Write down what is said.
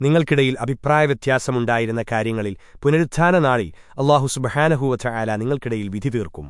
നിങ്ങൾക്കിടയിൽ അഭിപ്രായവ്യത്യാസമുണ്ടായിരുന്ന കാര്യങ്ങളിൽ പുനരുത്ഥാന നാളിൽ അള്ളാഹു സുബഹാനഹൂവറ്റ ആല നിങ്ങൾക്കിടയിൽ വിധി തീർക്കും